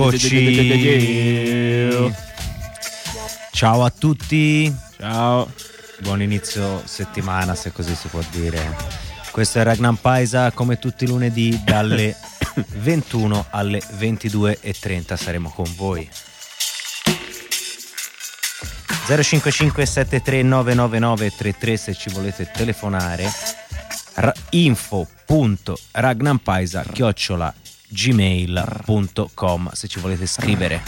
Eccoci. Ciao a tutti. Ciao. Buon inizio settimana, se così si può dire. Questo è Ragnar Paisa, come tutti i lunedì, dalle 21 alle 22.30 saremo con voi. 055 7399933 se ci volete telefonare. Ra- info.ragnampaisa chiocciola gmail.com se ci volete scrivere.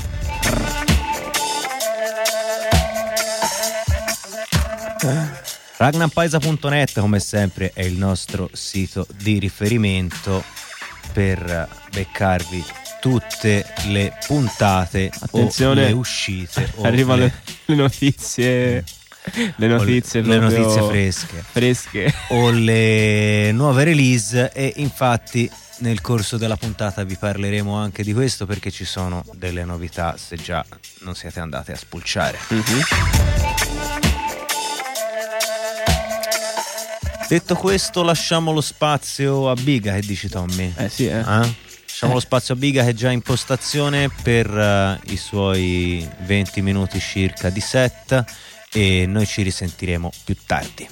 Ragnampaisa.net come sempre è il nostro sito di riferimento per beccarvi tutte le puntate Attenzione, o le uscite Arrivano le- le, le notizie. Le notizie, le proprio notizie fresche Fresche. o le nuove release e infatti nel corso della puntata vi parleremo anche di questo perché ci sono delle novità se già non siete andati a spulciare. Detto questo lasciamo lo spazio a Biga, che dici Tommy? Eh sì, eh. Eh? Lasciamo lo spazio a Biga che è già in postazione per eh, i suoi 20 minuti circa di set e noi ci risentiremo più tardi.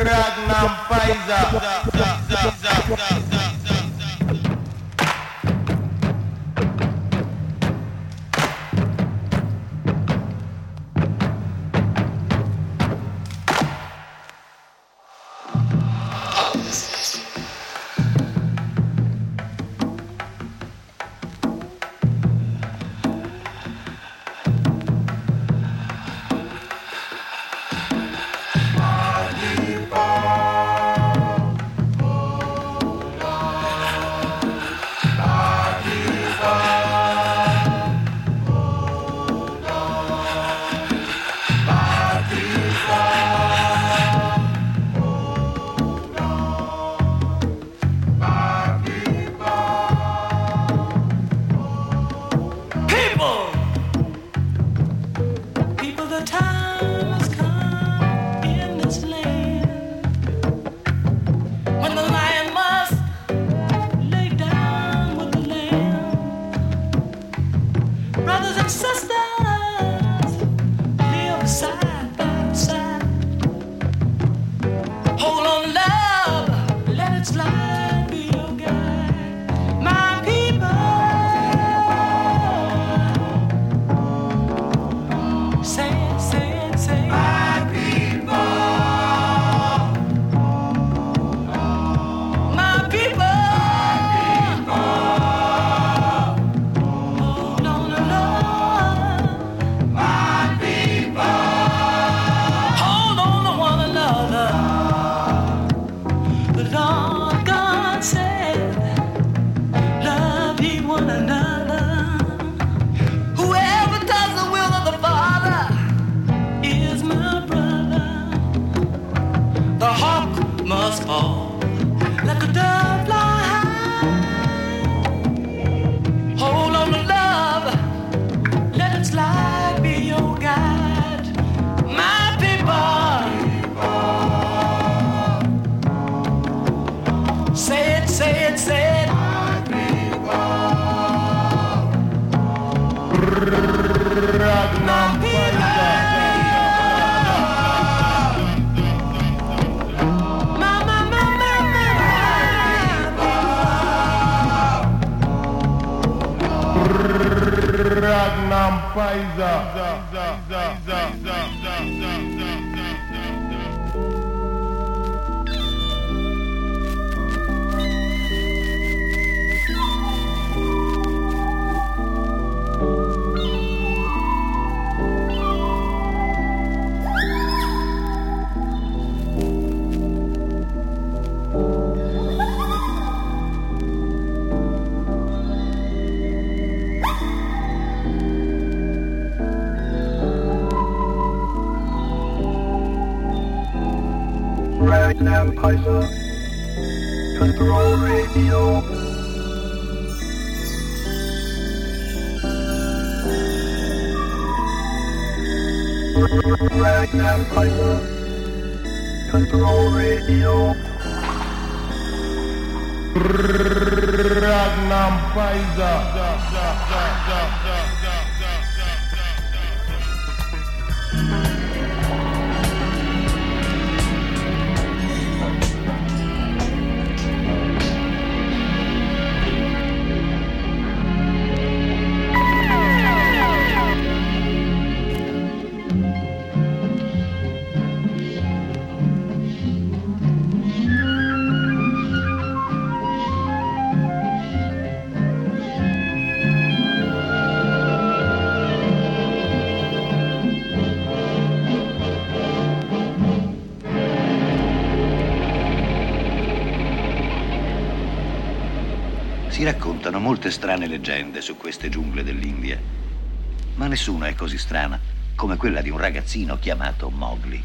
Ragnar Pfizer. I'm Pfizer. Pfizer. Kaiser. Control Radio. Ragnar Kaiser. Control Radio. Ragnar Pfizer. Molte strane leggende su queste giungle dell'India, ma nessuna è così strana come quella di un ragazzino chiamato Mowgli.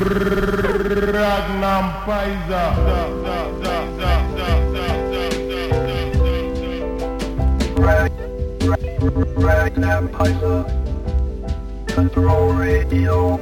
Ragnar Pfizer. Rag, rag, Control Radio.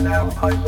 Ragnar Kaiser.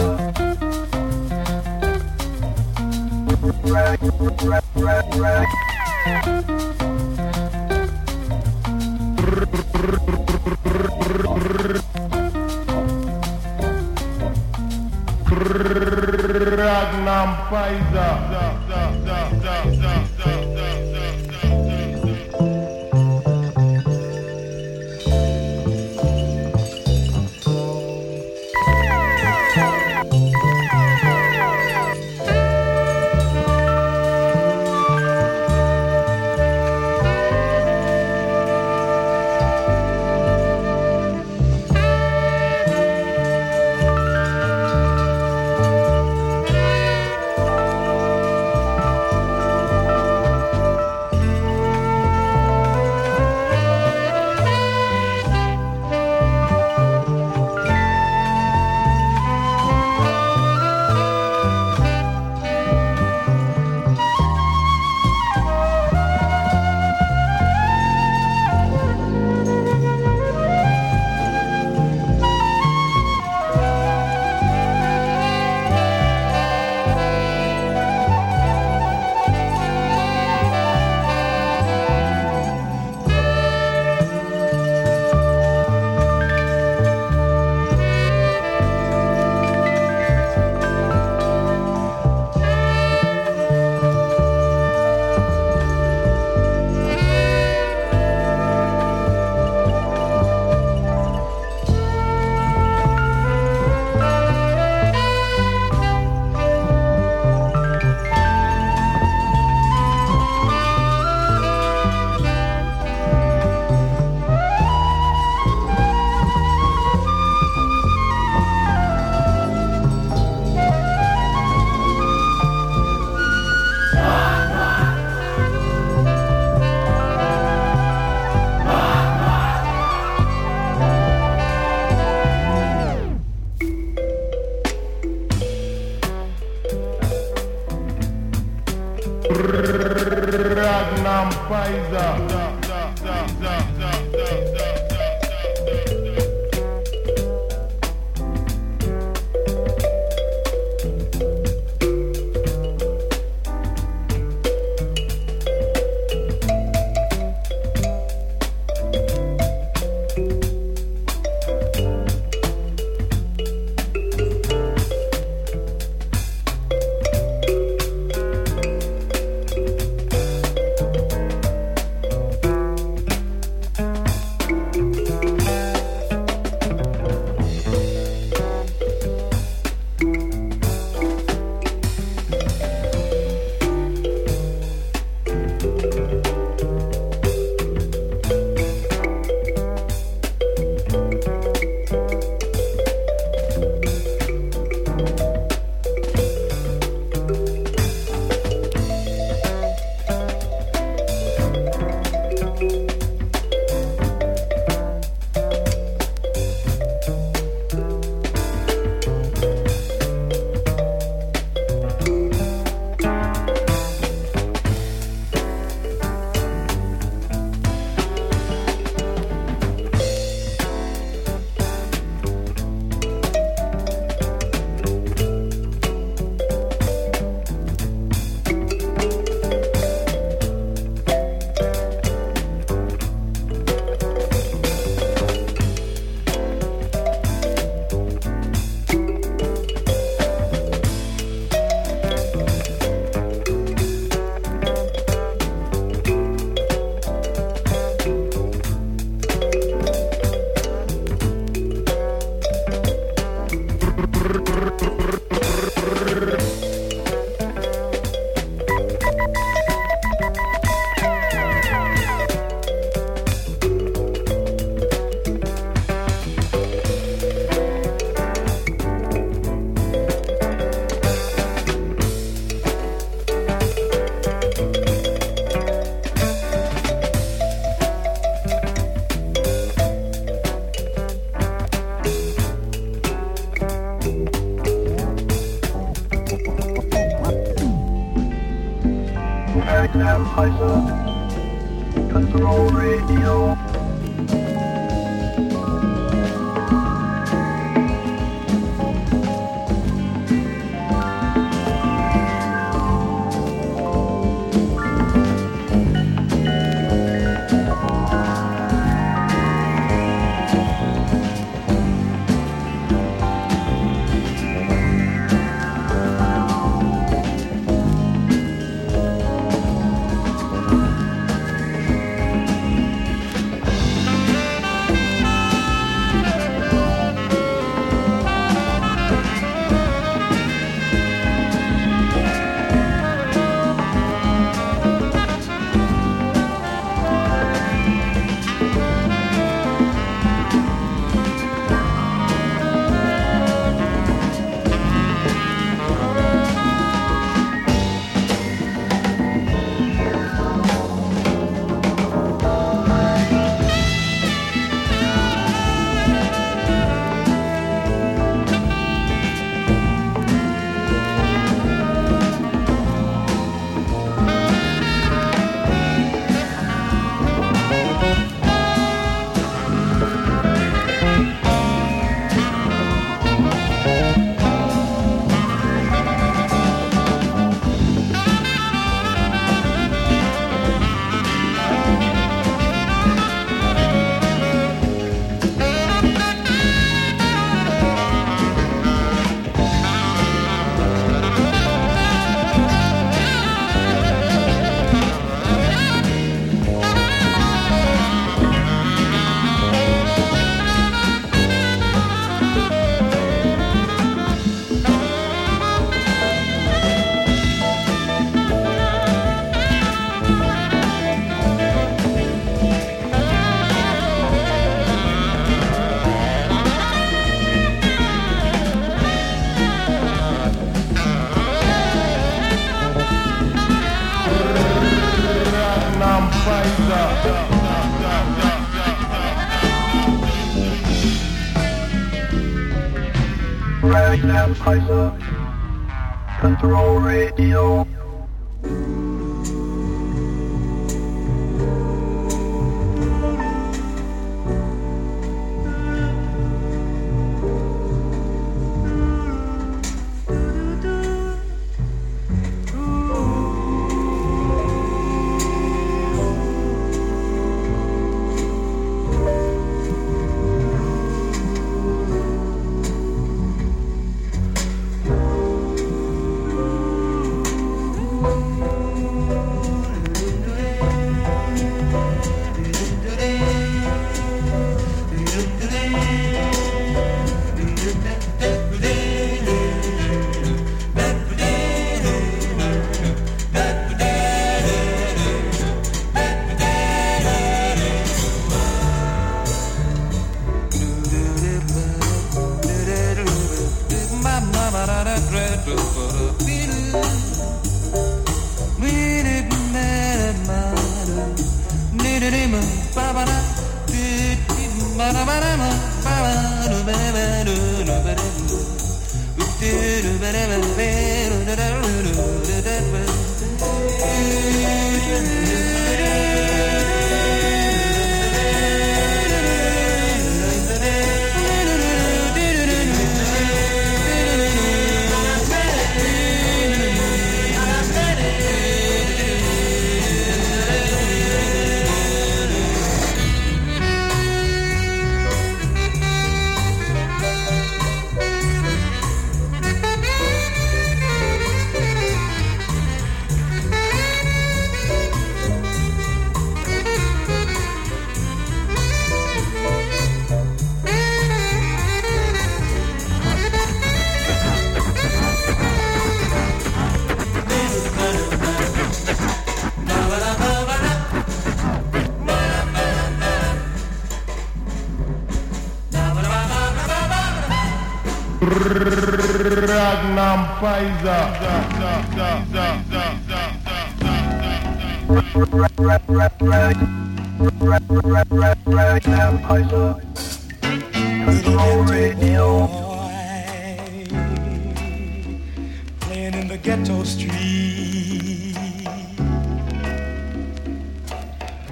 Playing in the ghetto street.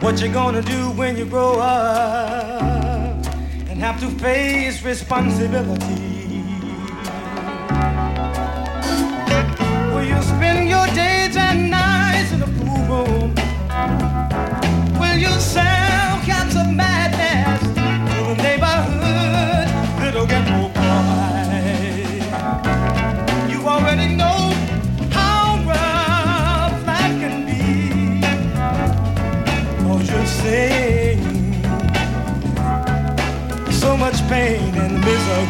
what you gonna do when you grow up and have to face responsibility. Pain and misery.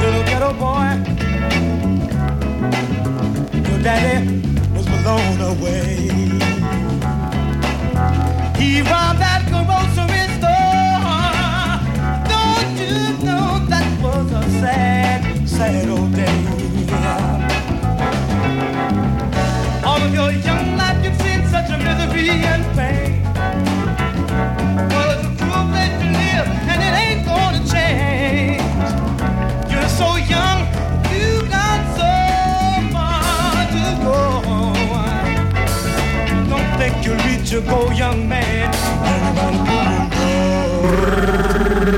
Little ghetto boy, your daddy blown away. He robbed that grocery store. Don't you know that was a sad, sad old day? All of your young life you've seen such a misery and pain. You'll reach your goal, young man.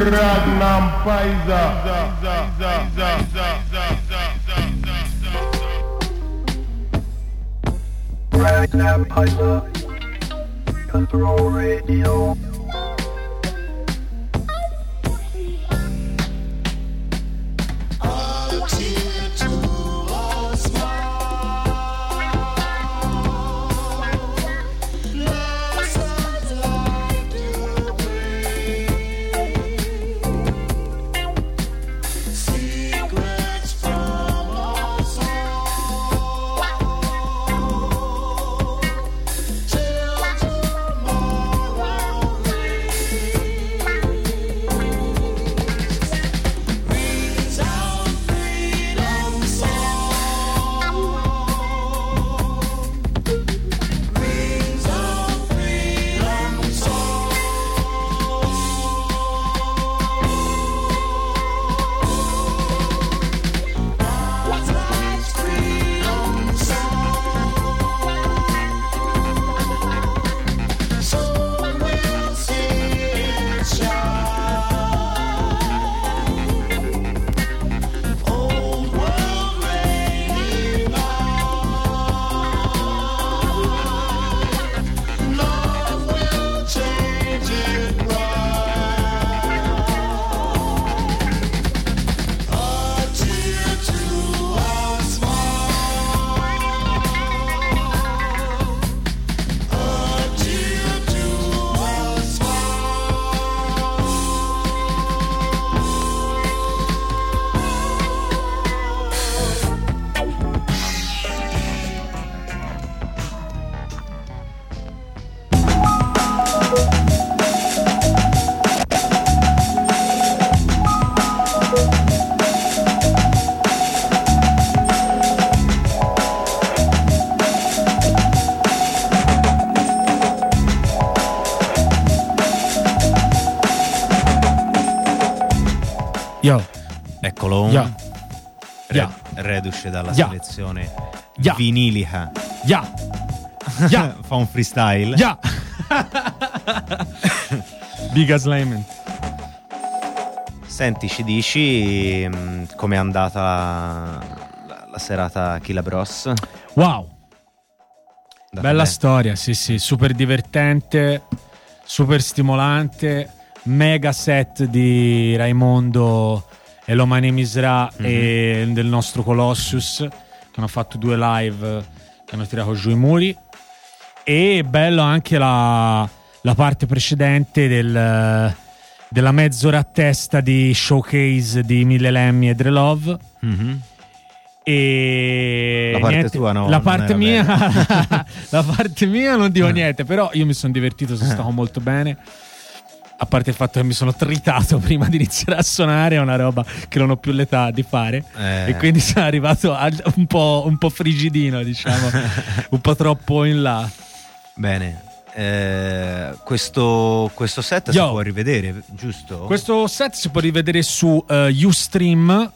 Ragnampiza. Ragnar Paisa. Control Radio. Reduce dalla Yeah. selezione Yeah. vinilica. yeah, yeah, Fa un freestyle. yeah. Big Slayman. Senti, ci dici mm, com'è andata la, la- la serata Killa Bros? Wow, Da bella storia, sì, sì, super divertente, super stimolante, mega set di Raimondo e Lomani Misra e del nostro Colossus che hanno fatto due live che hanno tirato giù i muri. E bello anche la, la parte precedente del- della mezz'ora a testa di showcase di Mille Lemmy e Dre Love. Mhm. e La parte niente, tua no, la parte mia la parte mia non dico niente però io mi sono divertito sono stato molto bene a parte il fatto che mi sono tritato prima di iniziare a suonare è una roba che non ho più l'età di fare Eh. e quindi sono arrivato un po', un po' frigidino diciamo un po' troppo in là Bene. Eh, questo, questo set si Yo. può rivedere, giusto? Questo set si può rivedere su eh, Ustream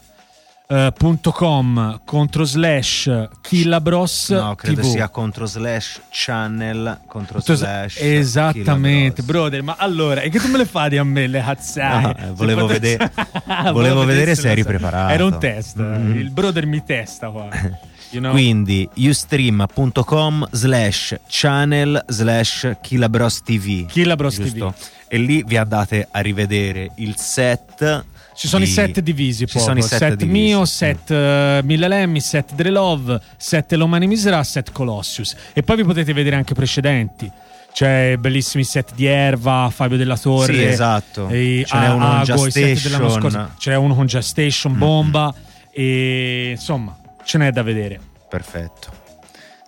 punto .com contro slash Killabros No, credo TV. sia contro slash channel contro slash Esattamente, brother. Ma allora, e che tu me le fai a me le cazzate? No, eh, volevo Se vedere- potessi- volevo vedere se eri preparato. Era un test. Mm. Il brother mi testa qua. You know? Quindi ustream.com slash channel slash Killabros TV. Killabros giusto? E lì vi andate a rivedere il set. Ci sono di- i set divisi Ci proprio. sono set, set divisi. mio, set uh, Mille Lemmy, set Dre Love, set Lomani Misra, set Colossius. E poi vi potete vedere anche precedenti. C'è bellissimi set di Erva, Fabio della Torre. Sì, esatto. e Ce n'è uno con Ago, dell'anno Gestation. scorso. Ce n'è uno con Gestation, Bomba. E insomma, ce n'è da vedere. Perfetto.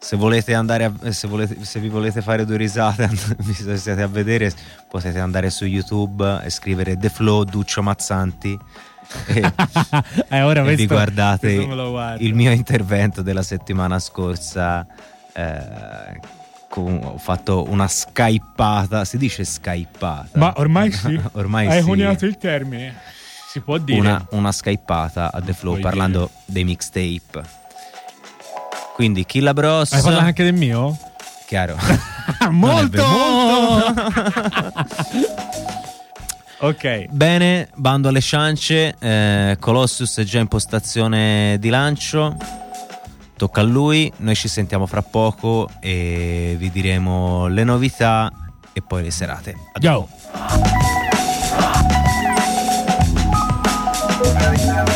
Se volete andare a- se, volete- se vi volete fare due risate, visto che siete a vedere, potete andare su YouTube e scrivere The Flow Duccio Mazzanti. E, eh, ora e vi questo- guardate lo guardo. il mio intervento della settimana scorsa. eh, con- ho fatto una skypata, si dice skypata? Ma ormai sì. Ormai Hai sì. coniato il termine. Si può dire. una, una skypata a The Flow Puoi parlando dei mixtape. Quindi Killa Bros. Hai parlato anche del mio? Chiaro. Molto! Non ok. Bene, bando alle ciance. eh, Colossus è già in postazione di lancio. Tocca a lui. Noi ci sentiamo fra poco e vi diremo le novità e poi le serate. A dopo. Ciao.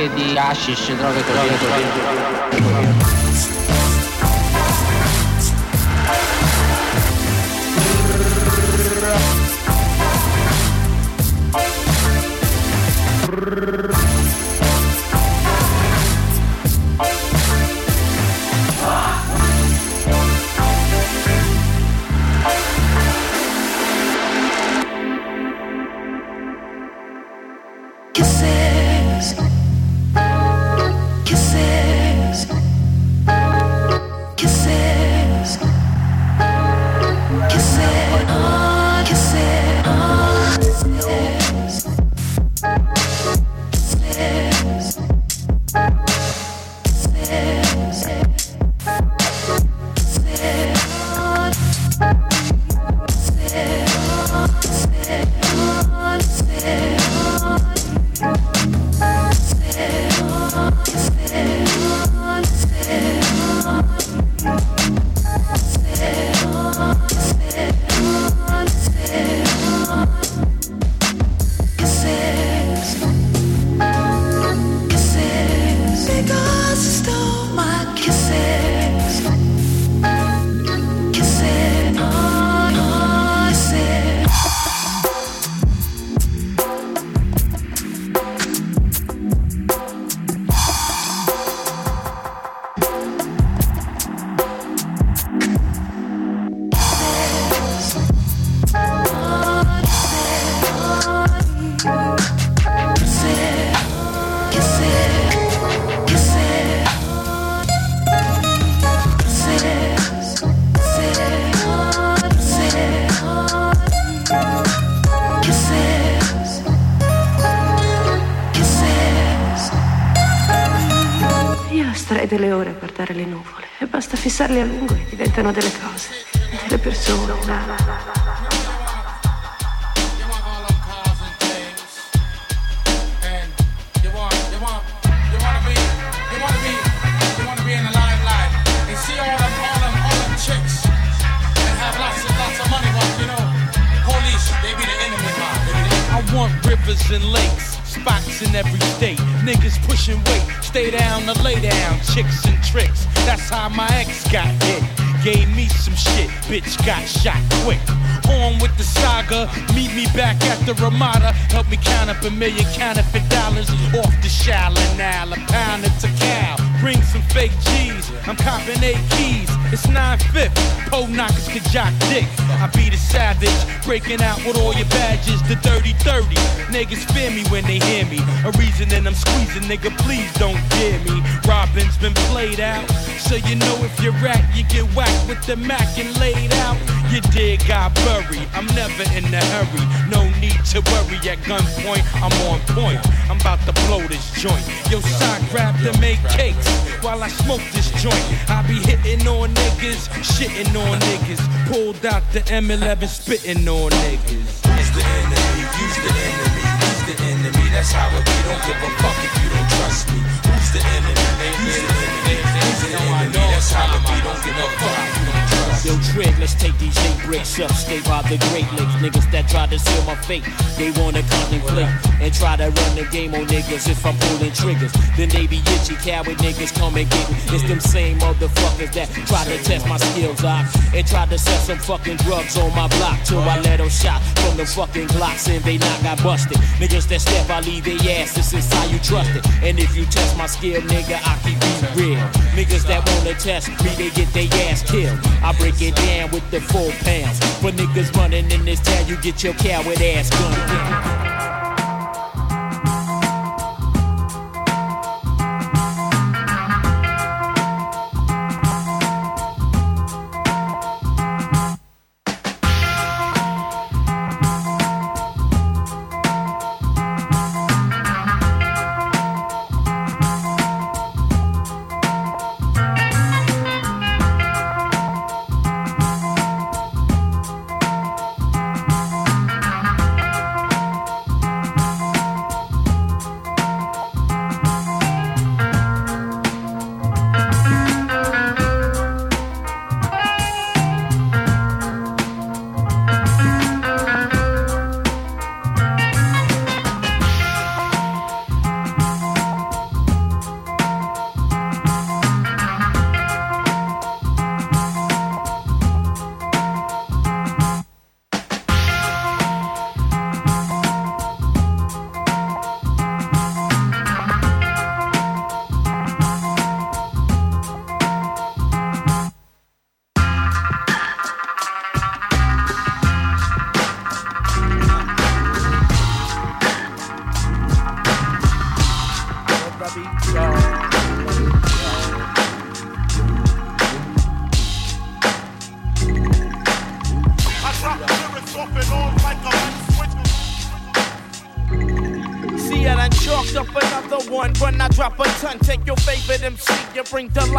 anche di hashish, droghe, droghe, droghe. droghe. Dig, got. I'm never in a hurry. No need to worry. At gunpoint, I'm on point. I'm about to blow this joint. Yo, side grab to make cakes while I smoke this joint. I be hitting on niggas, shitting on niggas. Pulled out the M11, spitting on niggas. Use the enemy, use the enemy, use the enemy. That's how it be. Don't give a fuck if you don't trust me. Who's the enemy? Who's the enemy? Who's the enemy? That's how it be. Don't give a fuck. Yo, Trig, let's take these hate bricks up. Stay by the Great Lakes. Niggas that try to seal my fate, they wanna contemplate and try to run the game on niggas if I'm pulling triggers. Then they be itchy, coward niggas come and get me. It's them same motherfuckers that try to test my skills out and try to sell some fucking drugs on my block till I let them shot from the fucking Glocks and they not got busted. Niggas that step, I leave their ass. This is how you trust it. And if you test my skill, nigga, I keep it real. Niggas that wanna test me, they get their ass killed. I break it down with the four pounds. For niggas running in this town, you get your coward ass gunned down.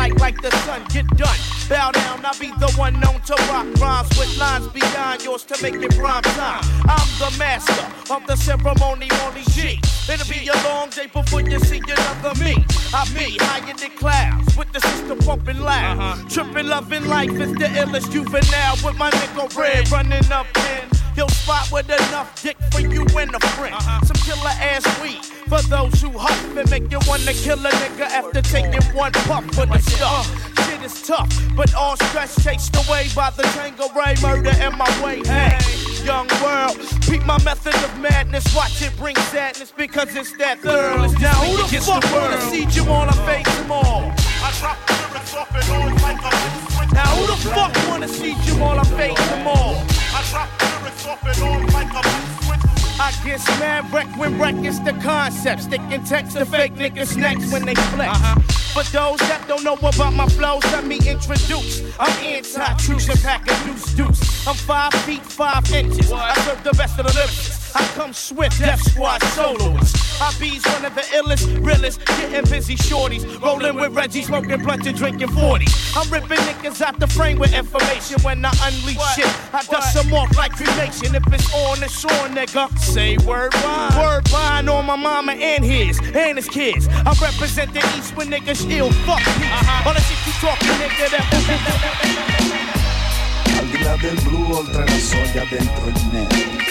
Like the sun. Get done. Bow down, I'll be the one known to rock rhymes with lines beyond yours to make it prime time. I'm the master of the ceremony, only G. It'll be a long day before you see another me. I be high in the clouds with the system pumping loud. Uh-huh. Tripping, loving life is the illest juvenile with my nigga red running up in. Your spot with enough dick for you and a friend. Some killer ass weed for those who huff and make you wanna kill a nigga after taking one puff of the stuff. Shit is tough, but all stress chased away by the Tango Ray murder in my way. Hey, young world, peep my method of madness. Watch it bring sadness because it's that thorough. Now who the fuck wanna see you on a face them all? I drop lyrics off and on like a Now who the fuck wanna see you on a face them all? I drop lyrics off and on like a I get mad wreck when wreck is the concept. Sticking text to fake niggas next when they flex. Uh-huh. For those that don't know about my flows, let me introduce. I'm anti-truce and pack a deuce deuce. I'm five feet five inches. I serve the best of the lyricists. I come swift, Death Squad soloist. I be's one of the illest, realest, getting busy shorties. Rolling with Reggie, smoking blunt and drinking 40. I'm ripping niggas out the frame with information when I unleash shit. I dust them off like cremation. If it's on, it's on, nigga. Say word bond. Word bond on my mama and his, and his kids. I represent the East when niggas ill. Fuck peace. Uh-huh. All the shit you talking, nigga, that. Al di là del blu, oltre la soglia, dentro il nero.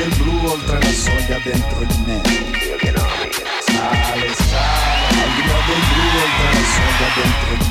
del blu, oltre la soglia, dentro il nero. Sale, sale. Al di là del blu, oltre la soglia, dentro il nero.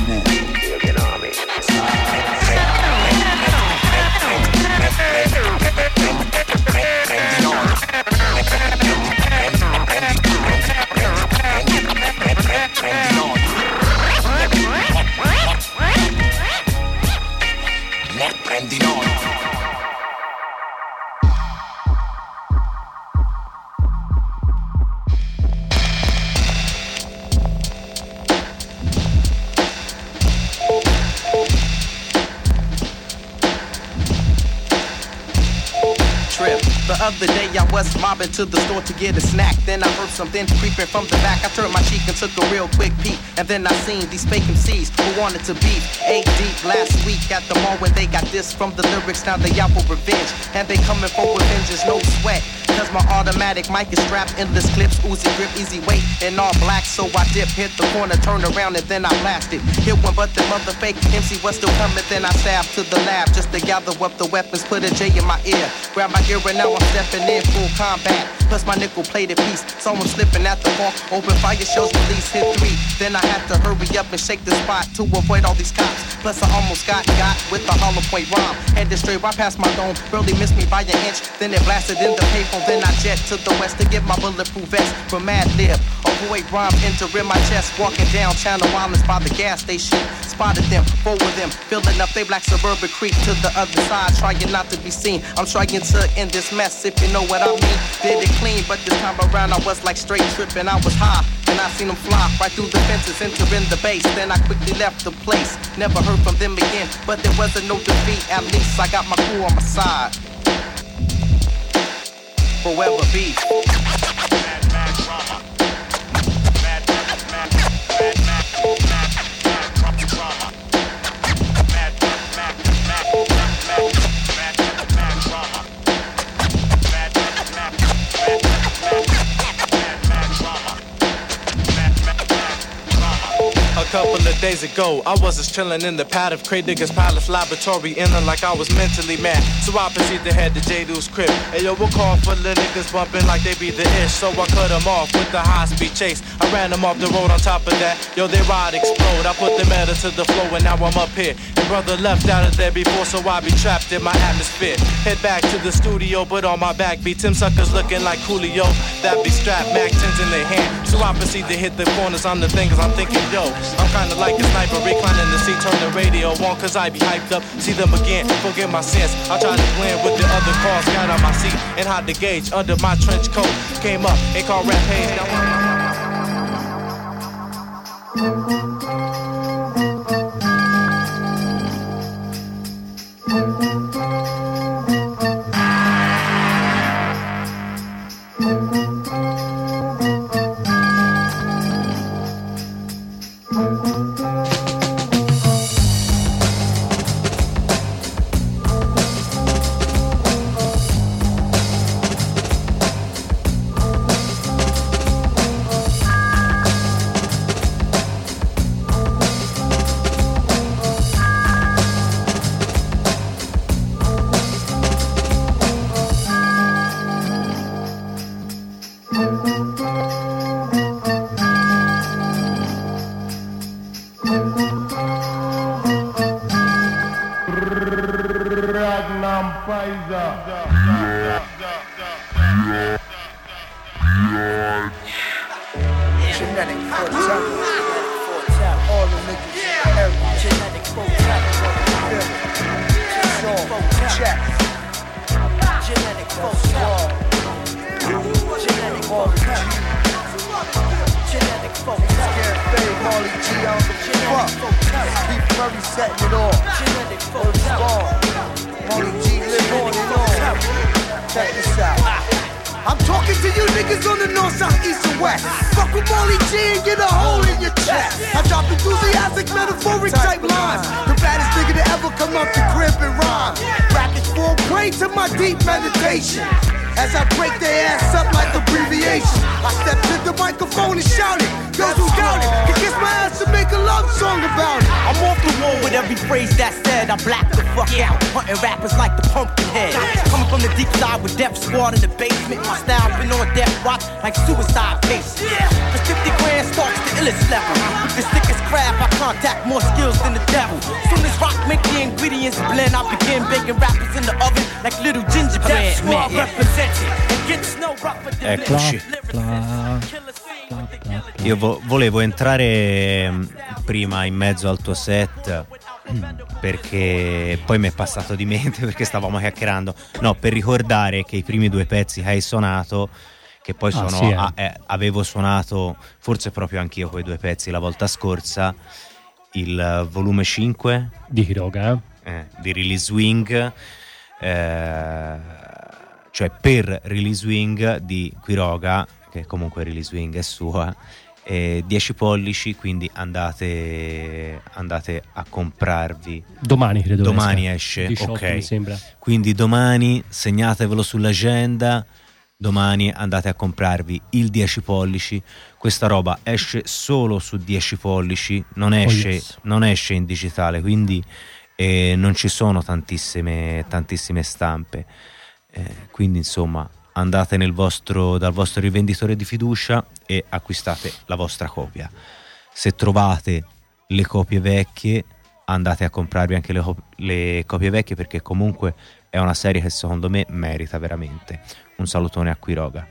Was mobbing to the store to get a snack. Then I heard something creeping from the back. I turned my cheek and took a real quick peek. And then I seen these fake MCs who wanted to beef. Eight deep last week at the mall when they got this from the lyrics. Now they out for revenge. And they coming for revenge, is no sweat. Cause my automatic mic is strapped, endless clips, Uzi grip, easy weight, and all black. So I dip, hit the corner, turn around, and then I blast it. Hit one, but the mother fake MC was still coming. Then I stab to the lab just to gather up the weapons, put a J in my ear. Grab my gear, and now I'm stepping in full combat. Plus my nickel plated piece, so I'm slipping at the park. Open fire shows, release hit three. Then I have to hurry up and shake the spot to avoid all these cops. Plus I almost got got with the hollow point rhyme. Headed straight right past my dome, barely missed me by an inch. Then it blasted in the payphone. Then I jet to the west to get my bulletproof vest from Mad Lib. Avoid rhyme entering my chest, walking down Channel Islands by the gas station. Spotted them, four of them, filling up they black suburban creek to the other side, trying not to be seen. I'm trying to end this mess if you know what I mean. Did it clean, but this time around I was like straight tripping. I was high, and I seen them fly right through the fences, entering the base. Then I quickly left the place. Never heard from them again, but there wasn't no defeat. At least I got my crew on my side. Forever beef. A couple of days ago, I was just chilling in the pad of Cray Digger's Palace Laboratory, inning like I was mentally mad. So I proceeded to head to J Dude's crib. Hey yo, we'll call for the niggas bumping like they be the ish. So I cut them off with the high speed chase. I ran them off the road on top of that. Yo, they ride explode. I put the metal to the floor and now I'm up here. And brother left out of there before, so I be trapped in my atmosphere. Head back to the studio, but on my back beat Tim suckers looking like Coolio. That be strapped, Mac 10s in their hand. So I proceed to hit the corners on the things I'm thinking, yo, I'm kinda like a sniper, reclining the seat, turn the radio on, cause I be hyped up. See them again, forget my sense. I try to blend with the other cars, got on my seat and hide the gauge under my trench coat. Came up and called rap page. Now entrare mm, prima in mezzo al tuo set perché poi mi è passato di mente perché stavamo chiacchierando. No, per ricordare che i primi due pezzi che hai suonato, che poi Ah, sono, sì, eh. a- eh, avevo suonato forse proprio anch'io quei due pezzi la volta scorsa, il volume 5 Di Hiroga, eh? eh, di Release Wing, eh, cioè per Release Wing di Quiroga, che comunque Release Wing è sua, e 10 pollici, quindi andate, andate a comprarvi. Domani credo Domani esca. esce, 18 ok. mi sembra. Quindi domani segnatevelo sull'agenda. Domani andate a comprarvi il 10 pollici. Questa roba esce solo su 10 pollici, non esce, Oh, yes. non esce in digitale, quindi eh, non ci sono tantissime, tantissime stampe. Eh, quindi insomma andate nel vostro, dal vostro rivenditore di fiducia e acquistate la vostra copia. Se trovate le copie vecchie andate a comprarvi anche le, le copie vecchie perché comunque è una serie che secondo me merita veramente. Un salutone a Quiroga.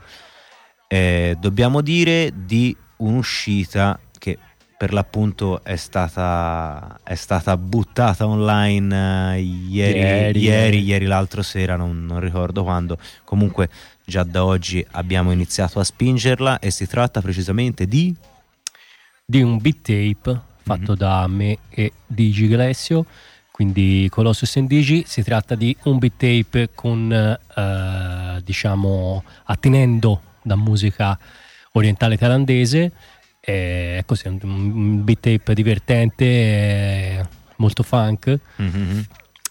Eh, dobbiamo dire di un'uscita che per l'appunto è stata, è stata buttata online eh, ieri, Ieri, ieri, ieri l'altro sera, non, non ricordo quando. Comunque già da oggi abbiamo iniziato a spingerla e si tratta precisamente di... Di un beat tape fatto da me e Digi Glessio, quindi Colossus and Digi. Si tratta di un beat tape con, eh, diciamo, attenendo da musica orientale thailandese. Eh, È così, un- beat tape divertente, eh, molto funk. Mhm.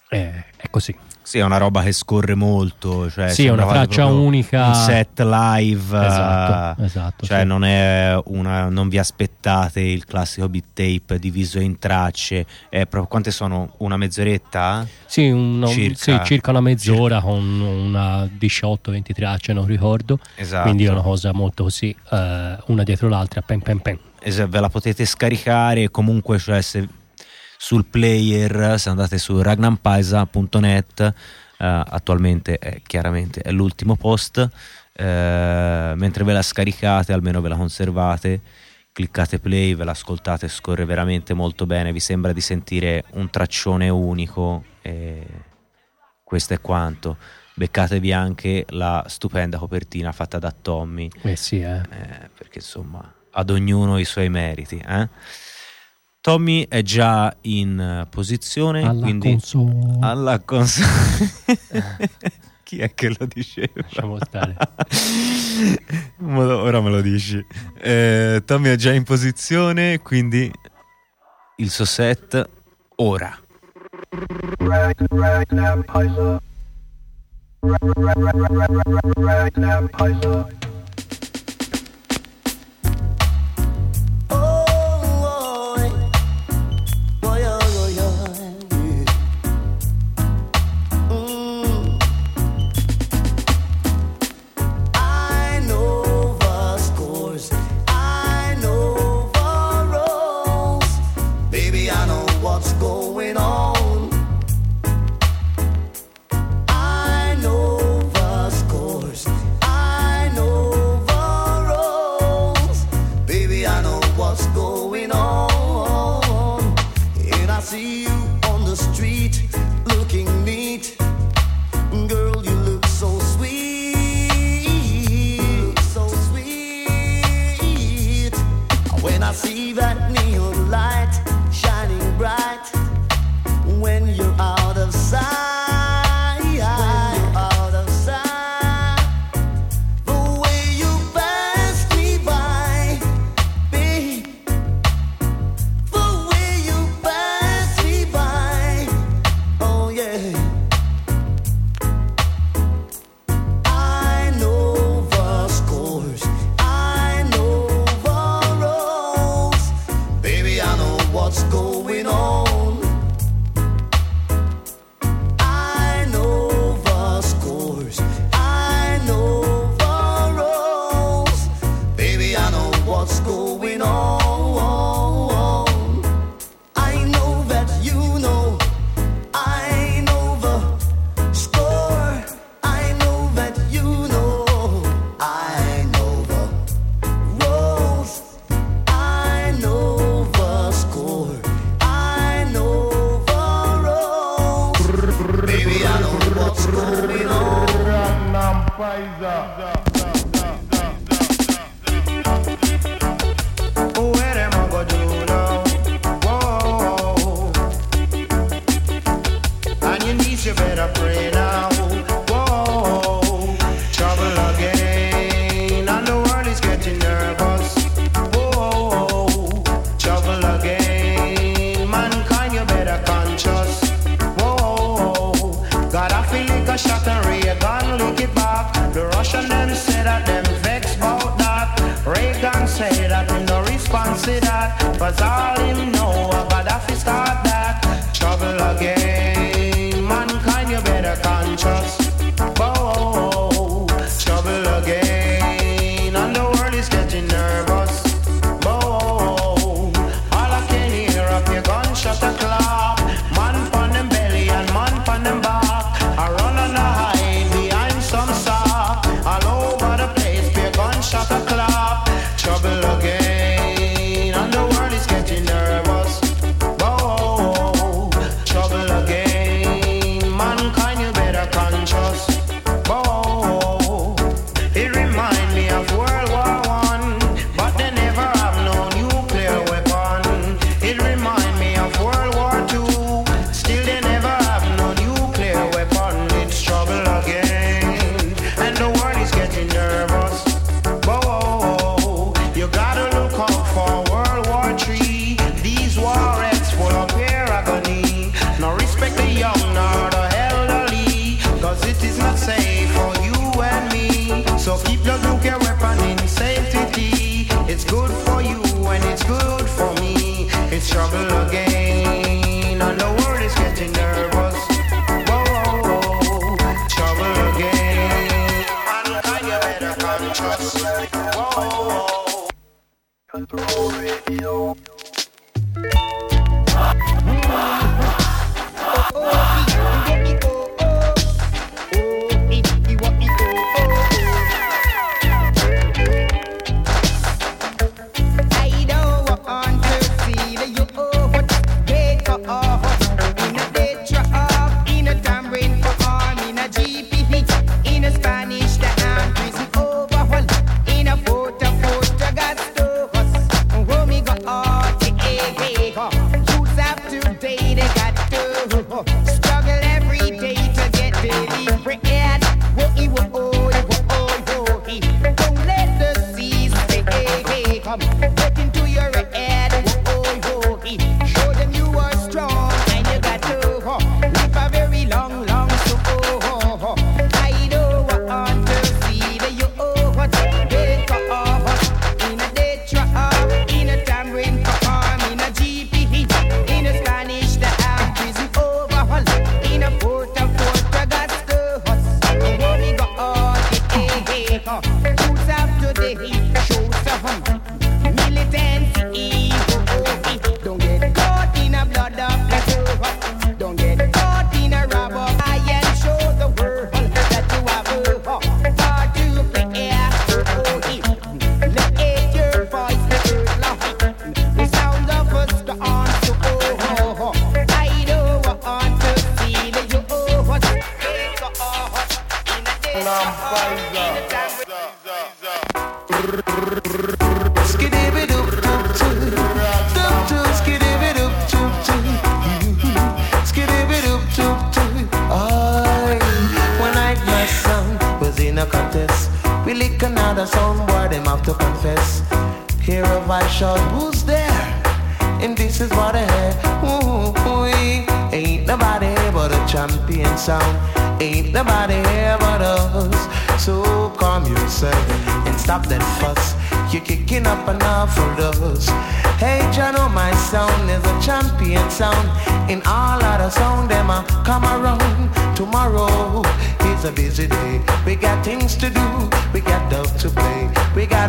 Eh, è così. Sì, è una roba che scorre molto. Cioè Sì, è una traccia unica. Un set live. Esatto, eh, esatto, Cioè, sì. non è una. Non vi aspettate il classico beat tape diviso in tracce. È proprio, quante sono? Una mezz'oretta? Sì, un- Circa. sì, circa una mezz'ora con una 18-20 tracce, non ricordo. Esatto. Quindi è una cosa molto così, eh, una dietro l'altra, pen pen pen. Es- ve la potete scaricare comunque cioè se sul player se andate su ragnampaisa.net eh, attualmente è chiaramente è l'ultimo post eh, mentre ve la scaricate almeno ve la conservate cliccate play ve l'ascoltate scorre veramente molto bene vi sembra di sentire un traccione unico e questo è quanto beccatevi anche la stupenda copertina fatta da Tommy Eh sì, eh. eh, perché insomma ad ognuno i suoi meriti. eh. Tommy è già in eh, posizione, Alla quindi console. alla console. Chi è che lo diceva? Lasciamo stare. Ora me lo dici. Eh, Tommy è già in posizione, quindi il suo set ora. Ragnar Paisa. Ragnar Paisa. say that. Was all him know, I got off his start that.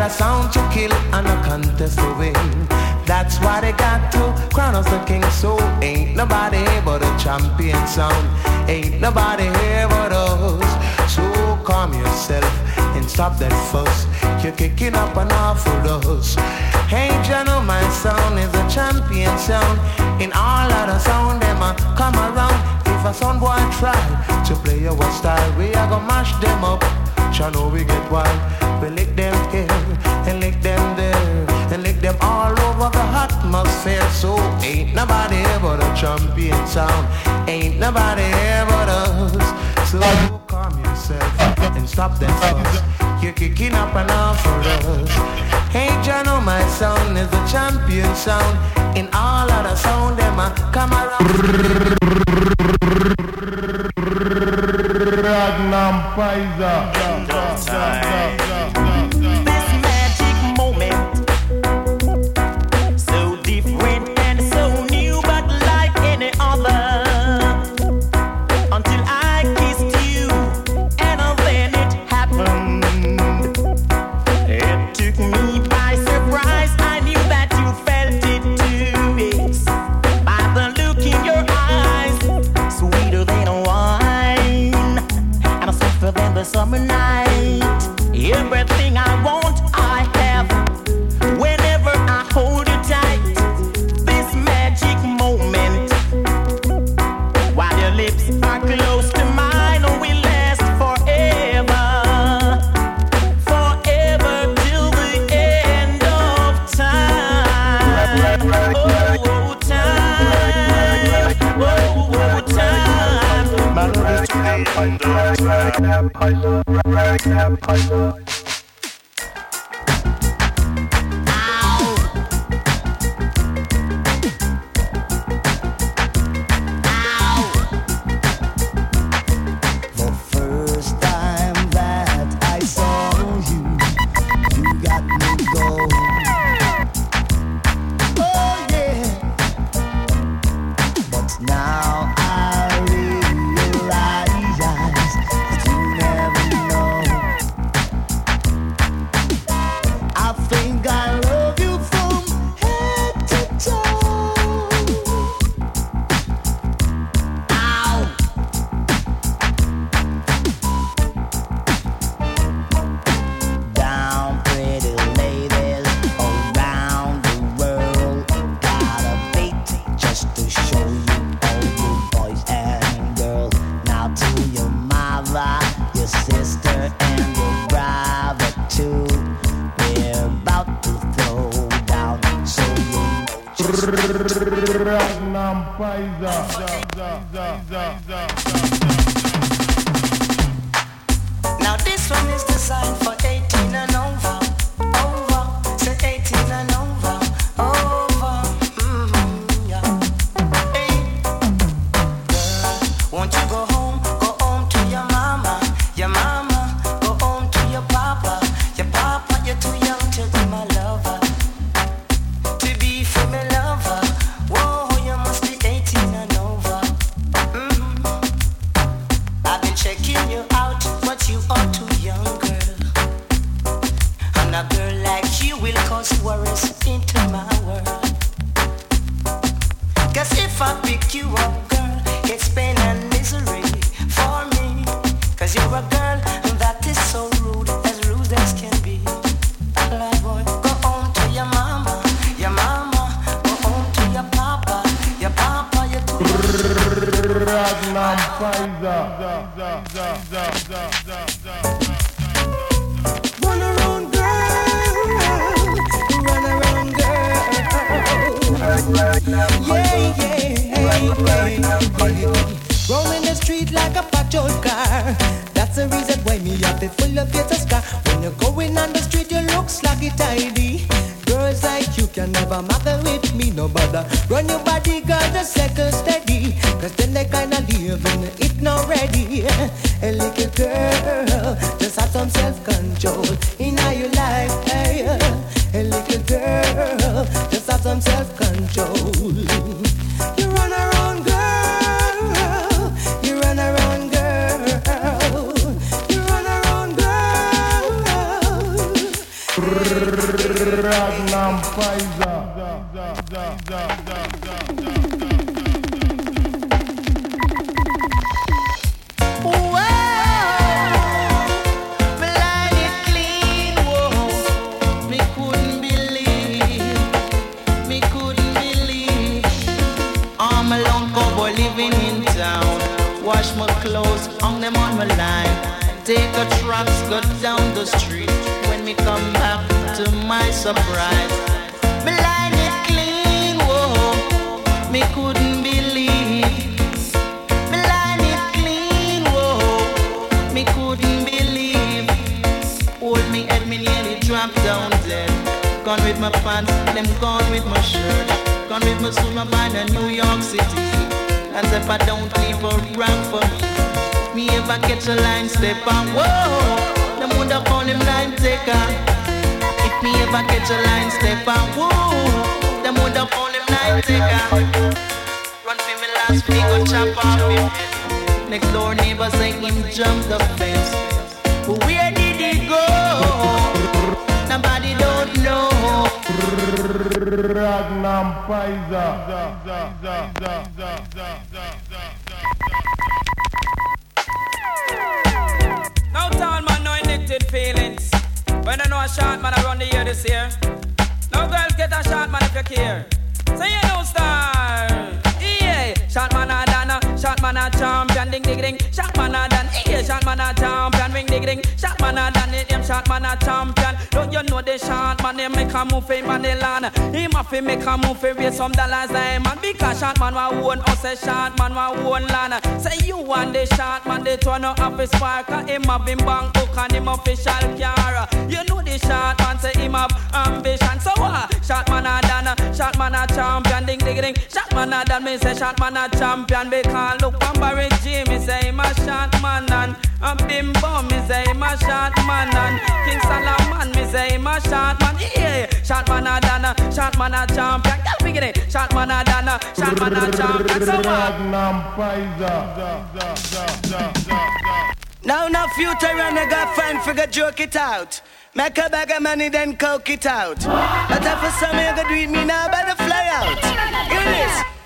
A sound to kill and a contest to win. That's why they got to crown us the king. So ain't nobody here but a champion sound. Ain't nobody here but us. So calm yourself and stop that fuss. You're kicking up an awful dust. Hey, Jano, my sound is a champion sound. In all other sound, them a come around. If a sound boy try to play our style, we are gonna mash them up. Jano, we get wild. We lick them here and lick them there and lick them all over the atmosphere. So ain't nobody but a champion sound. Ain't nobody but us. So calm yourself and stop that fuss. You're kicking up an awful us. Hey, Jano, oh, my sound is a champion sound. In all other sound, them a come around. Ragnar Pfizer. Ragnar Pfizer. Run around, girl. Run around, girl. Yeah, yeah, hey, hey. Rolling the street like a patrol car. That's the reason why me have it full of your scar. When you're going on the street. it tidy. Girls like you can never matter with me, no bother. Run your body, girl, just settle steady. Self-control catch a line step on, whoa, them woulda call him line taker. If me ever catch a line step on, whoa, them woulda call him line taker. Run for me last week, go chop off him. Next door neighbor say him jump the fence. Where did he go? Nobody don't know. Ragnar Pfizer. Short ding. Short man a dan, it him short man a champion. Don't you know the short man they make a move in Manila? Him a fi make a move fi raise some dollars a man because short man wa own us a short man wa own land. Say you want the short man they turn up his spark. Eh? Him have him bank book and him official car. You know the short man say him have ambition. So what? Short man a done, short man a champion, ding ding ding. Short man a done, me say short man a champion. Because look on Barry G, me say him a short man and Um, a bimbo, me say him a short man and King Solomon, me say him a short man. Yeah, short man a done, short man a champion. Girl, begin it. Short man a done, short man a champion. So what? Now, now, future and I got fun, figure joke it out. Make a bag of money, then coke it out. But if for some you do it, me now better fly out. Hear this.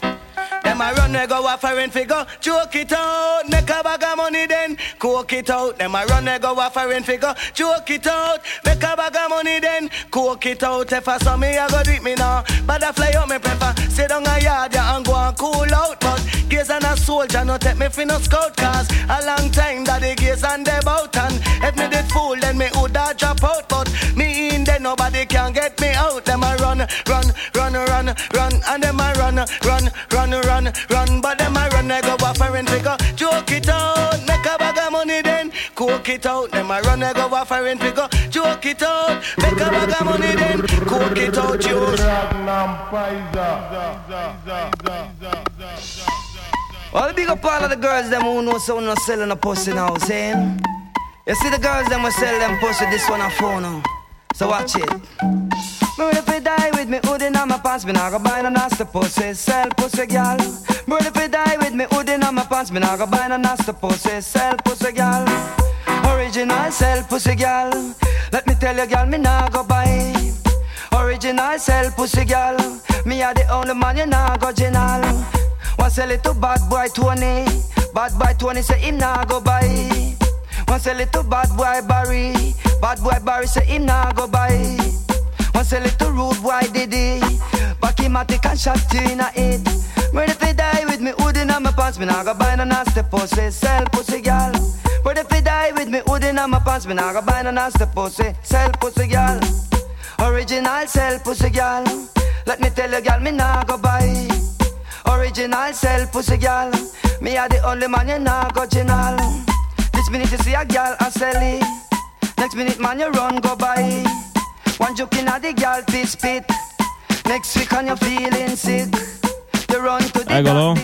Them a run, they go offering figure, joke it out. Make a bag of money, then coke it out. Them a run, they go offering figure, joke it out. Make a bag of money, then coke it out. If I saw me, I go it me now. But I fly out, me prefer. Sit down a yard, yeah, and go and cool out. But gaze and a soldier, no take me for no scout cause a long time that the gaze and they bout and if me did fool then me woulda drop out but me in there nobody can get me out them a run run run run run and them a run run run run but them a run they go offering figure joke it out make a bag of money then cook it out them a run they go offering figure joke it out make a bag of money then cook it out you. Well, big up all of the girls them who know so no selling a pussy now, saying. You see the girls them will sell them pussy, this one a phone now. So watch it. Me ready fi die with me hoodie in my pants, me nah go buy no nasty pussy, sell pussy gal. Me ready fi die with me hoodie in my pants, me nah go buy no nasty pussy, sell pussy gal. Original sell pussy gal. Let me tell you gal, me nah go buy. Original sell pussy gal. Me a the only man you nah go general. Sell it to bad boy Tony. Bad boy Tony say him nah go buy. Sell it to bad boy Barry. Bad boy Barry say him nah go buy. Sell it to rude Diddy. Back him a take and shot in a it. Ready fi die with me hood in my pants. Me nah go buy no nasty pussy. Sell pussy gal. Ready fi die with me hood in my pants. Me nah go buy no nasty pussy. Sell pussy gal. Original sell pussy gal. Let me tell you gal, me nah go buy. Original sell pussy gal. Me are the only man you nah go general. This minute you see a gal a sell it. Next minute man you run go buy. One joke in the girl piss pit. Next week on you feeling sick. You run to the Eccolo.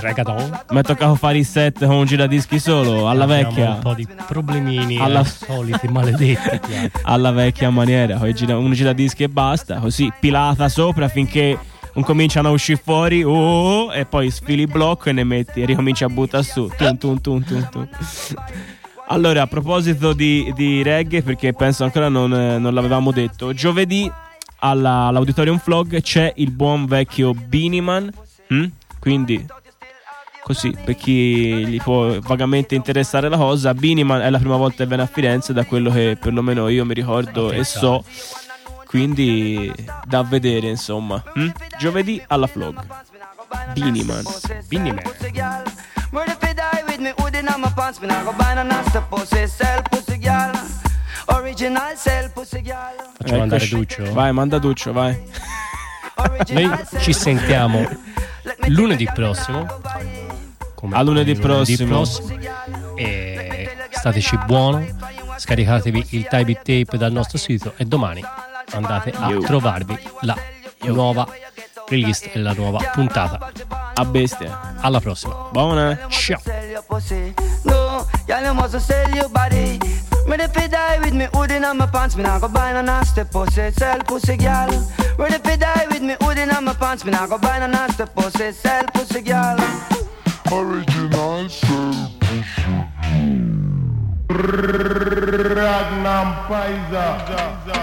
Reggaeton. Mi è toccato fare il set con un giradischi solo, alla Abbiamo vecchia. un po' di problemini Alla- alla... soliti maledetti. alla vecchia maniera, un giradischi e basta, così pilata sopra finché non cominciano a uscire fuori, oh, e poi sfili il blocco e ne metti e ricominci a buttare su. Tum, tum, tum, tum, tum. Allora, a proposito di, di reggae, perché penso ancora non, eh, non l'avevamo detto, giovedì alla- all'Auditorium Vlog c'è il buon vecchio Biniman, mm? quindi così per chi gli può vagamente interessare la cosa Biniman è la prima volta che viene a Firenze da quello che perlomeno io mi ricordo e so. Quindi da vedere insomma mm? giovedì alla vlog Biniman Biniman Ready to die with me hoodie on my pants. Me nah go buy no nasty pussy. Sell pussy girl. Original sell pussy girl. Facciamo andare Eccoci. Duccio? vai manda Duccio vai Noi ci sentiamo lunedì prossimo. Come A lunedì ogni prossimo. E stateci buono. Scaricatevi il Type Tape dal nostro sito e domani andate a trovarvi la nuova playlist e la nuova puntata. A bestia. Alla prossima. Buona. Ciao. Pussy. Body. Ready to die with me hoodie on my pants. Me nah go buy no nasty pussy. Sell pussy girl. Ready to die with me hoodie on my pants. Me nah go buy no nasty pussy. Sell pussy girl. Original sell Ragnar Pfizer.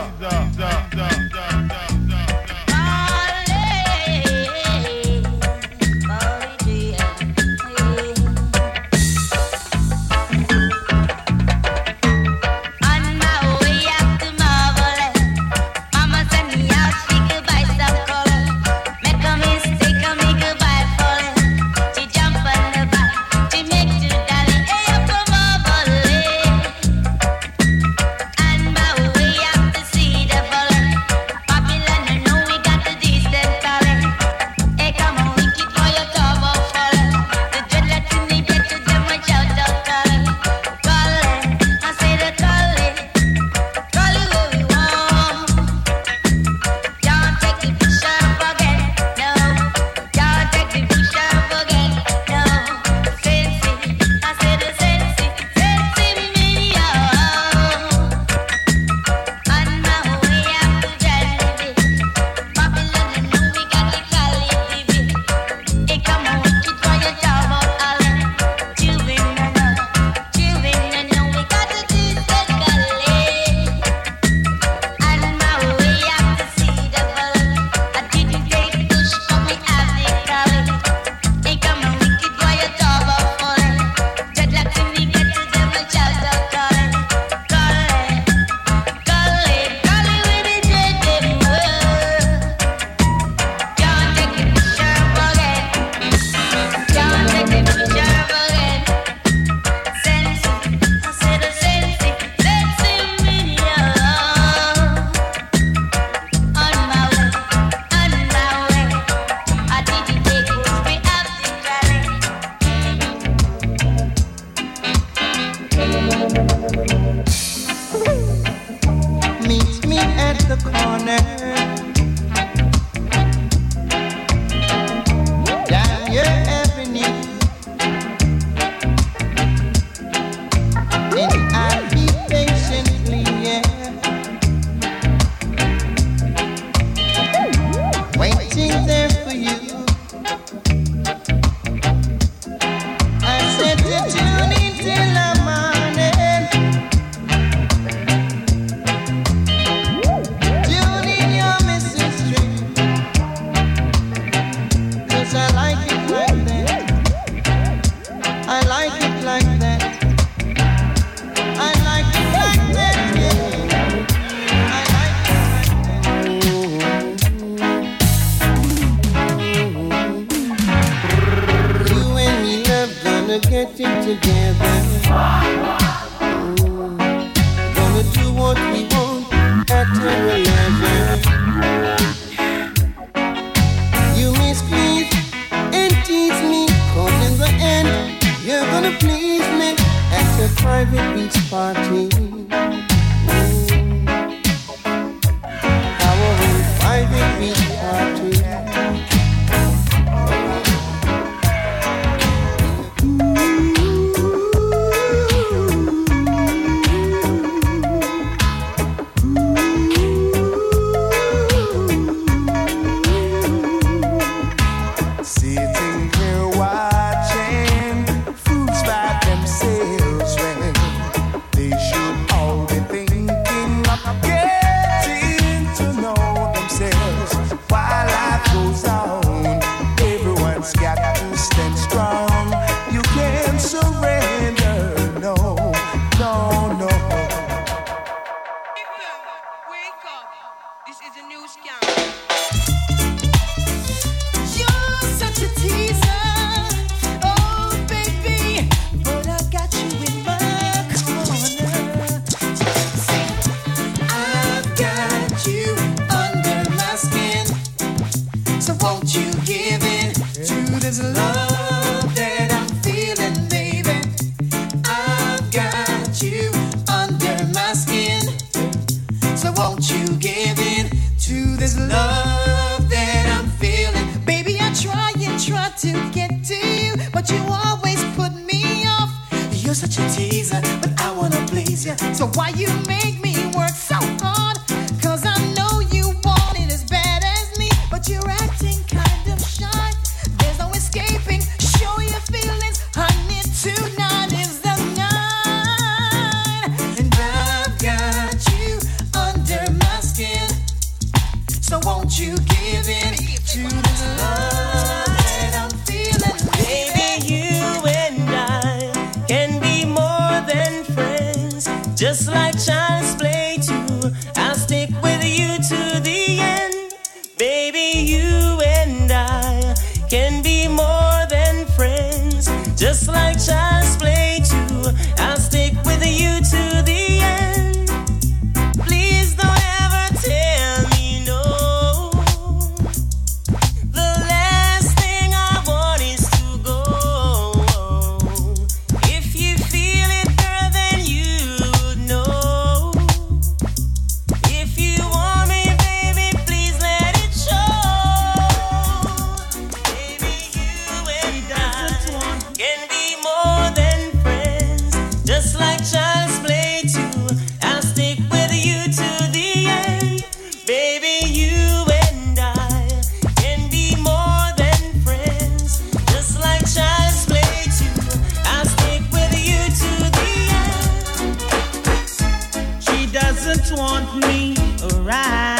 Don't want me right.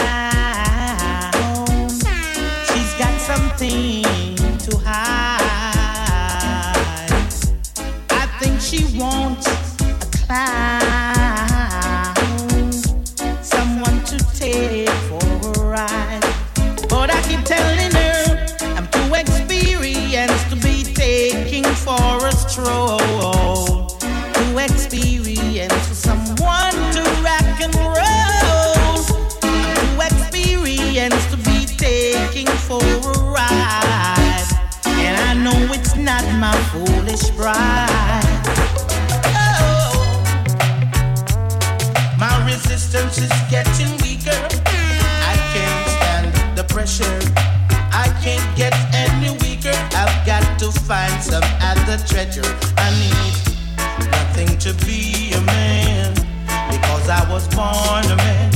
foolish bride. Oh, my resistance is getting weaker. I can't stand the pressure. I can't get any weaker. I've got to find some other treasure. I need nothing to be a man because I was born a man.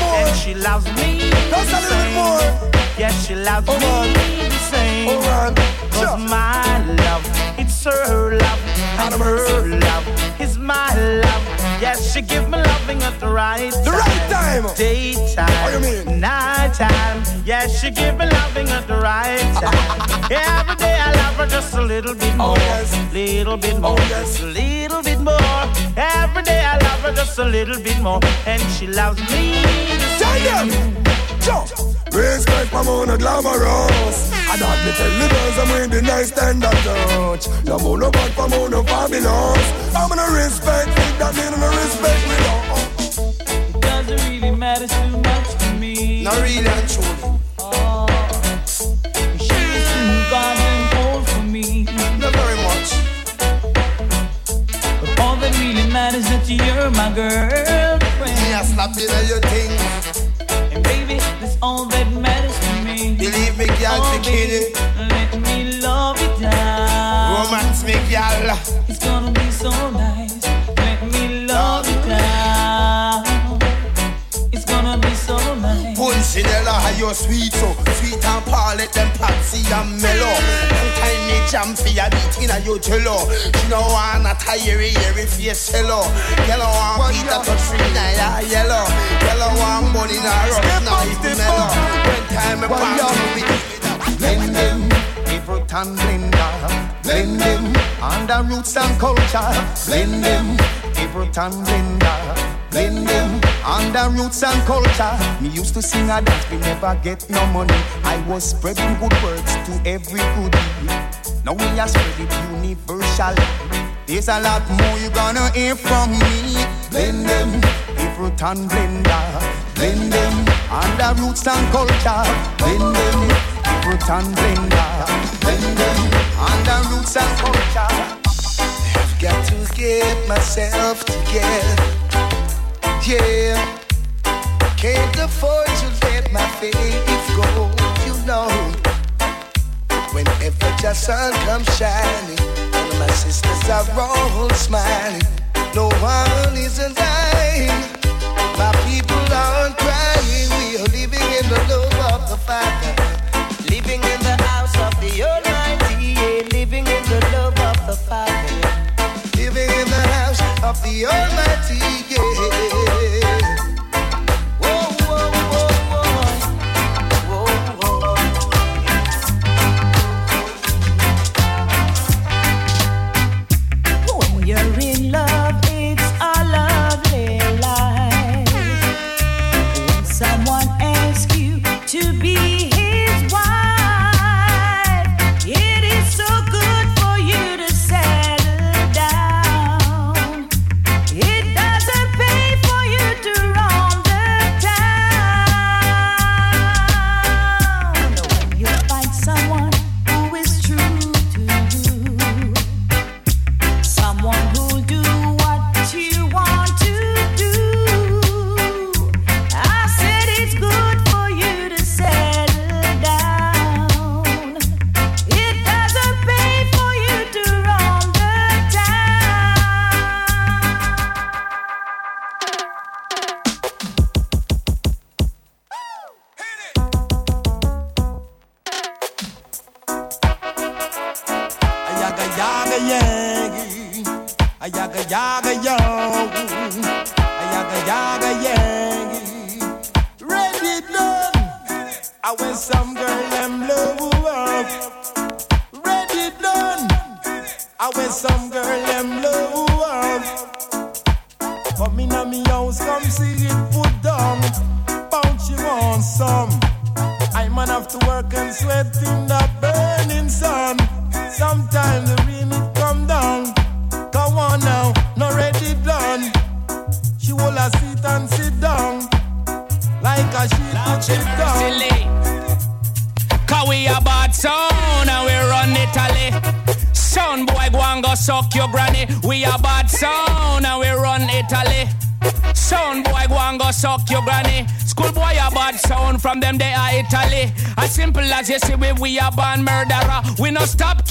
more. And she loves me. That's a little bit more. Yeah, she loves me the same. Cause my love, it's her love. And her love is my love. Yes, she give me loving at the right time. The right time. Daytime. What you mean? Nighttime. Yes, she give me loving at the right time. Every day I love her just a little bit more. Oh, yes. Little bit more. Oh, yes. Just a little bit more. Every I love her just a little bit more. And she loves me. Tell them. Jump. Respect for mono glamorous. I don't me tell the girls I'm with the nice standard touch. No more no bad for mono fabulous. I'm gonna respect it, that mean I'm gonna respect me now. It doesn't really matter too much to me. Not really and truly. Is that you're my girlfriend. Yeah, slap it on your thing. And baby, that's all that matters to me. Believe me, girl, oh, bikini. let me love you down. Romance me, girl. It's gonna be so nice. How sweet so Sweet and Paul, let them patsy and mellow. Long time me jam for your beat in a you jello She no wanna tire every face hello Yellow one beat that touch free now yeah yellow. Yellow one money now rock now even mellow. When time me pass you be Blend them, Everett and Blender. Blend them, under roots and culture. Blend them, Everett and Blender. Blend them, under roots and culture. Me used to sing a dance, we never get no money. I was spreading good words to every goodie. Now we are spread it universally. There's a lot more you're gonna hear from me. Blend them, Everett and Blender. Blend them, under roots and culture. Blend them, Everett and Blender. Blend them, under roots and culture. I've got to get myself together Yeah Can't afford to let my faith go. You know Whenever the sun comes shining my sisters are all smiling. No one is My people aren't We are living in the love of the Father. Living in the house of the Almighty, living in the love of the Father. Living in the house of the Almighty, yeah.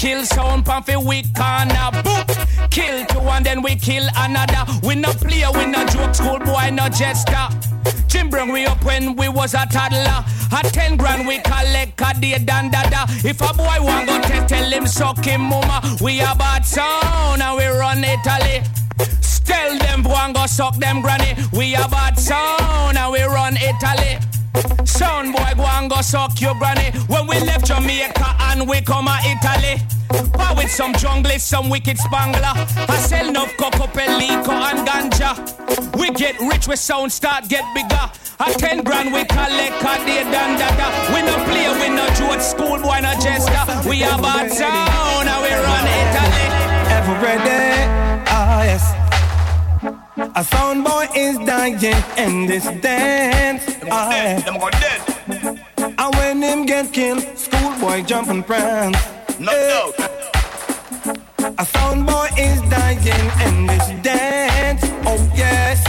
Kill sound pamphlet we corner. Boop. Kill two and then we kill another. We no play, we no joke. School boy no jester. Jim bring we up when we was a toddler. At 10 grand we collect a day dada. If a boy want go test, tell him suck him mama. We a bad sound and we run Italy. Tell them boy and go suck them granny. We a bad sound and we run Italy. Sound boy go and go suck your granny. When we left Jamaica and we come a Italy. Power with some jungle, some wicked spangler. I sell enough coco, pelico and ganja. We get rich with sound, start get bigger. A ten grand we collect a day than dada. We no play, we no George schoolboy, no jester. We a bad sound and we run Italy. Ever ready? Ah, yes. A sound boy is dying in this dance. Ah, yes. And when him get killed, schoolboy jump and prance. No, no. A sound boy is dying in this dance. Oh, yes.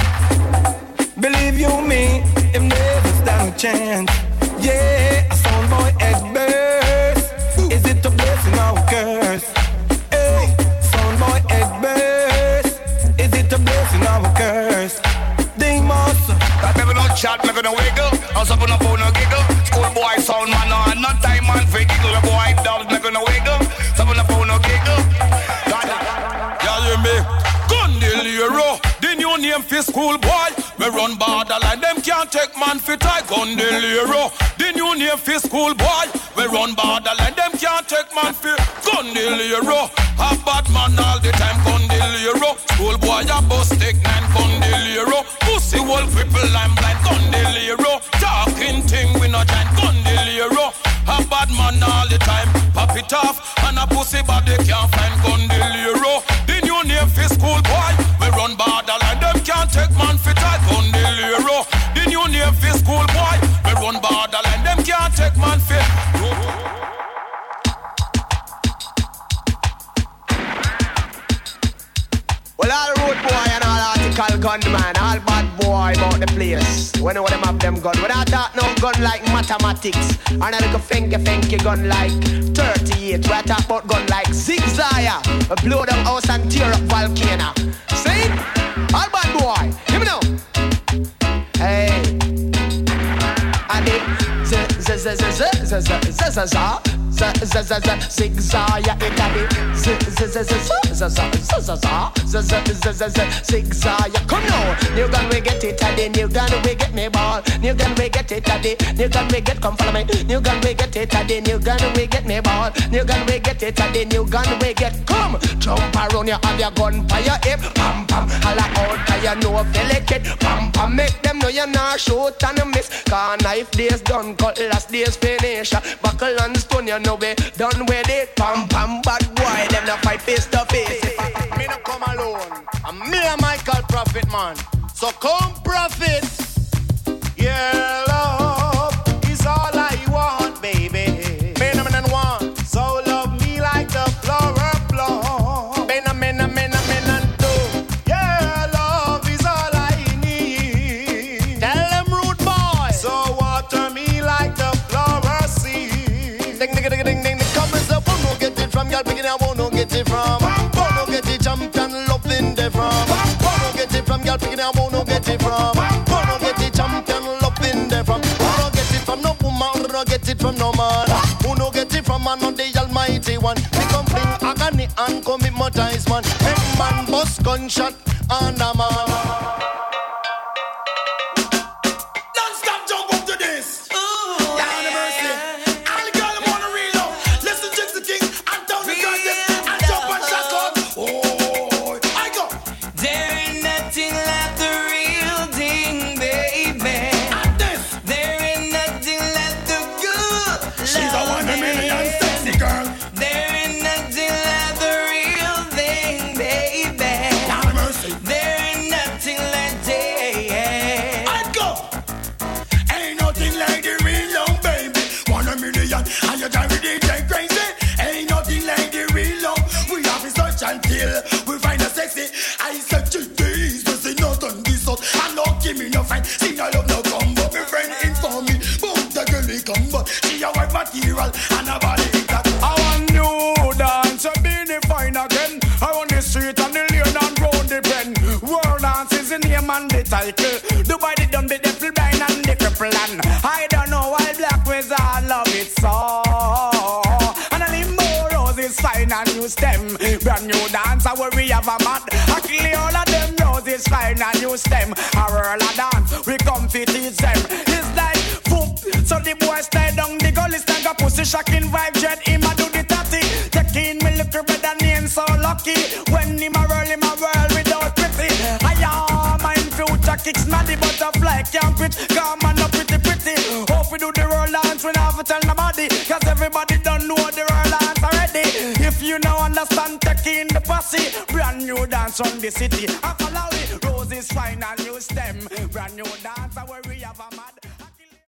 Believe you me, him never stand a chance. Yeah, a boy head burst. Is it a blessing or a curse? Hey, sound boy head burst. Is it a blessing or a curse? No chat, gonna wiggle. I was up on no giggle. No, no time man for giggle. The boy dubs, gonna wiggle. Name for school boy. Me run borderline, them can't take man for tie. Gundilero, the new name for school boy. We run borderline, them can't take man for Gundilero. A bad man all the time, Gundilero. School boy, a bus take nine Gundilero. Pussy wall cripple, I'm blind, Gundilero. Talking thing, we no giant Gundilero. A bad man all the time, pop it off, and a pussy body can't find Gundilero. The new name for school boy, we run borderline, can't take man for tie Gundilero. The new name for school boy, we run borderline, them can't take man for. Well, all road boy and all article gunman, all bad boy about the place. When all them have them gun, without that no gun like mathematics, and a little finky finky gun like 38. We talk about gun like zigzag, blow down house and tear up volcano. See? All boy, hear me now. Hey, and it zigzag, yeah, it got it. Zigzag, yeah, come now. New gun, we get it, daddy. New gun, we get me ball. New gun, we get it, daddy. New gun, we get, come follow me. New gun, we get it, daddy. New gun, we get me ball. New gun, we get it, daddy. New gun, we get, come. Jump around, you have your gun for your hip. Pam, pam, holla out, cause you know, feel it. Pam, pam, make them know you're not shoot and miss. Cause knife days done, cut cutlass days finish buckle and stone you know we done with it pam pam bad boy them not fight face to face I Me no come alone. I'm me and Michael Prophet man. So come prophet. I won't no get it from. Won't no get it champion loving the from. Won't no get it from no woman, won't no get it from no man. No get it from man on the Almighty One. We come bring agony and commit mortize man. Make man bust gunshot and a man. Dance on the city. I follow